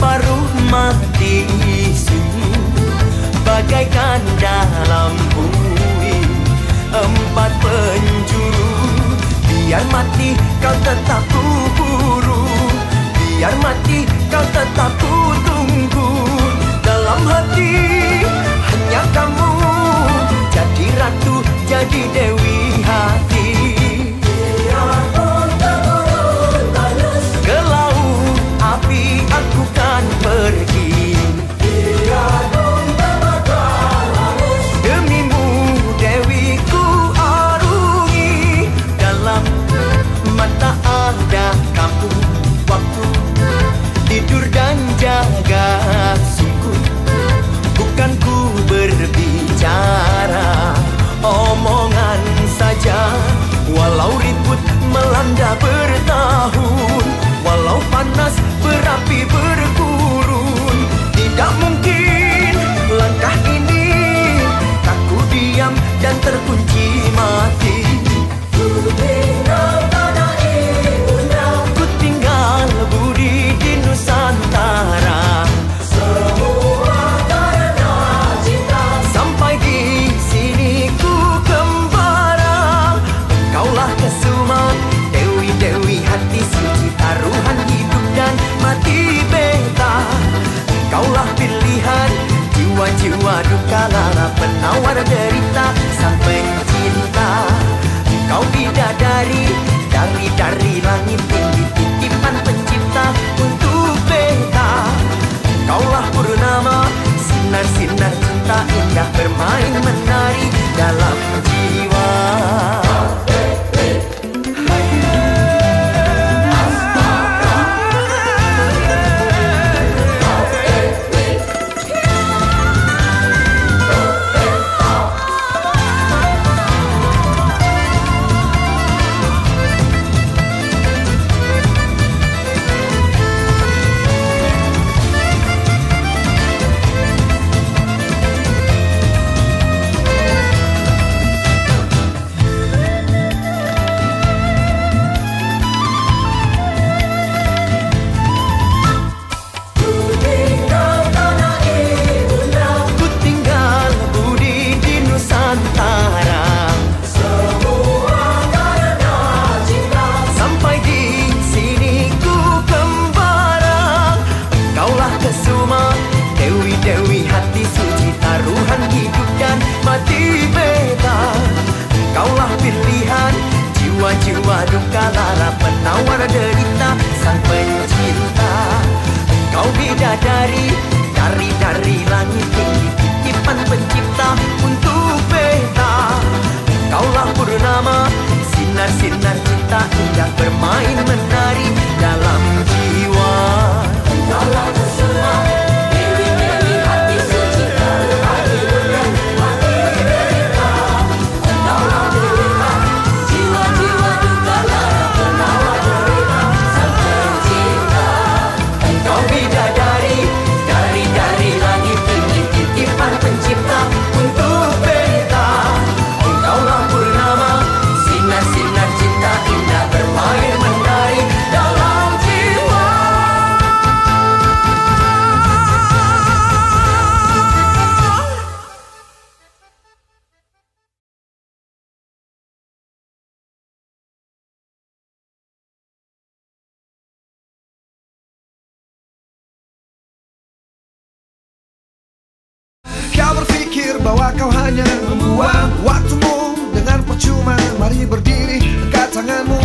Baru mati isi bagaikan dalam bumi empat penjuru. Biar mati kau tetap kuburu biar mati kau tetap kuburu Walau ribut melanda bertahun Walau panas berapi bergurun Tidak mungkin langkah ini Kaku diam dan terkunci. Kaulah pilihan jiwa-jiwa duka lara penawar derita sang pencinta. Kau bidadari dari-dari langit tinggi titipan pencipta untuk beta Kaulah purnama sinar-sinar cinta indah bermain menari dalam jiwa Dari, dari dari langit tinggi titipan pencipta untuk bahwa kau hanya membuang waktumu dengan percuma. Mari berdiri dekat tanganmu.